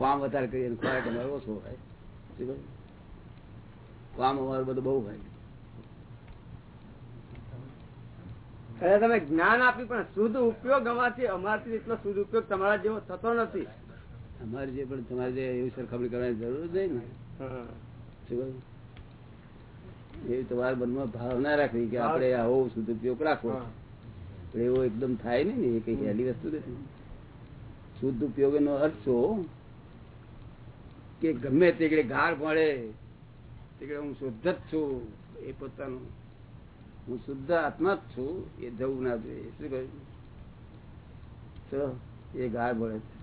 કામ વધારે કરીએ ખોરાક અમારો ઓછો હોય. કામ અમારું બધું બહુ હોય. તમે જ્ઞાન આપ્યું પણ શુદ્ધ ઉપયોગ અમારથી અમારથી એટલો શુદ્ધ ઉપયોગ તમારા જેવો થતો નથી. અમારે જે પણ તમારે જે એવી સરખામણી કરવાની જરૂર નહીં ને. એવી તમારા મનમાં ભાવના રાખવી કે આપણે આવો શુદ્ધ ઉપયોગ રાખવો. એવો એકદમ થાય નહીં ને એ કઈ હેલી વસ્તુ નથી. શુદ્ધ ઉપયોગ નો અર્થ શું? કે ગમે તે ગાર ભળે તેકડે હું શુદ્ધ જ છું. એ પોતાનું હું શુદ્ધ આત્મા જ છું. એ જવું ના જોઈએ. શું કહ્યું? એ એ મળે પડે.